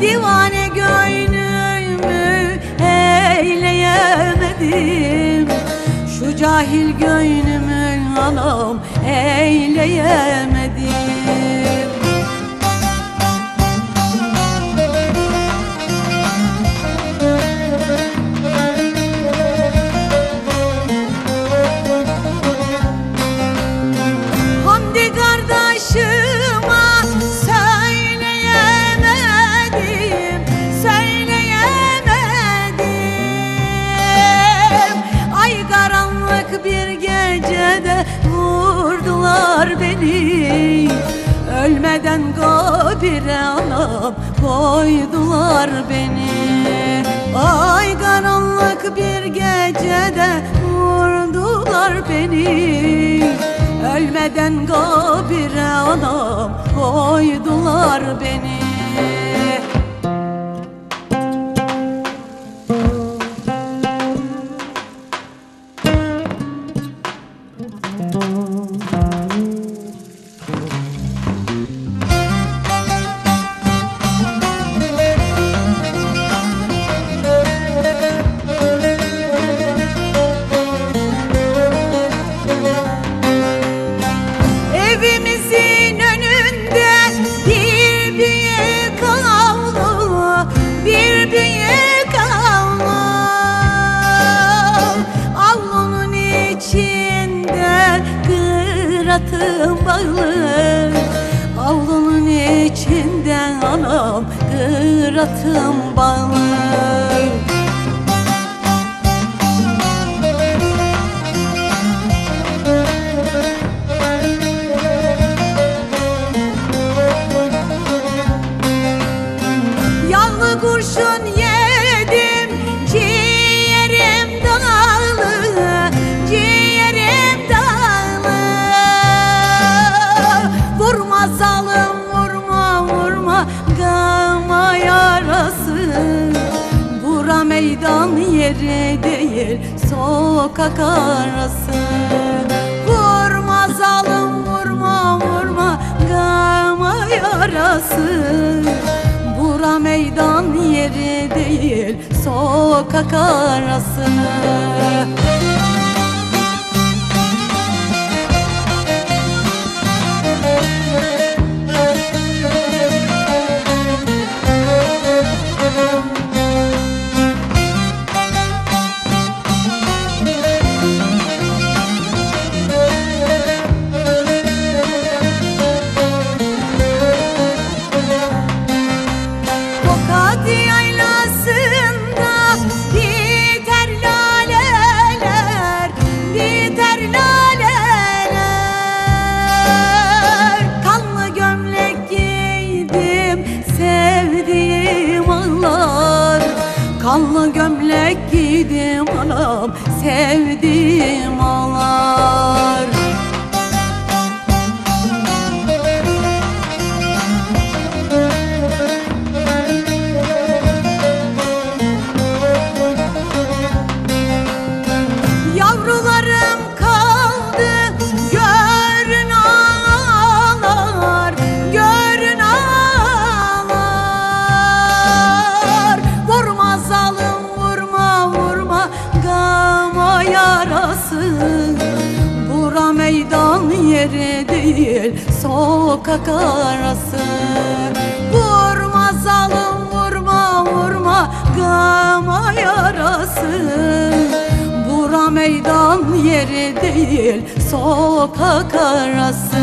Divane gönlümü eyleyemedim. Şu cahil gönlümü anam eyleyemedim. Karanlık bir gecede vurdular beni. Ölmeden kabire anam koydular beni. Ay karanlık bir gecede vurdular beni. Ölmeden kabire anam koydular beni kıratım bağlı. Avlunun içinde anam kıratım bağlı. Yağlı kurşun Meydan yeri değil Sokak arası. Vurma zalim vurma vurma Gama yarası. Bura meydan yeri değil Sokak arası Kanlı gömlek giydim anam sevdiğim anlar. Değil sokak arası. Vurma zalim vurma vurma gama yarası. Bura meydan yeri değil sokak arası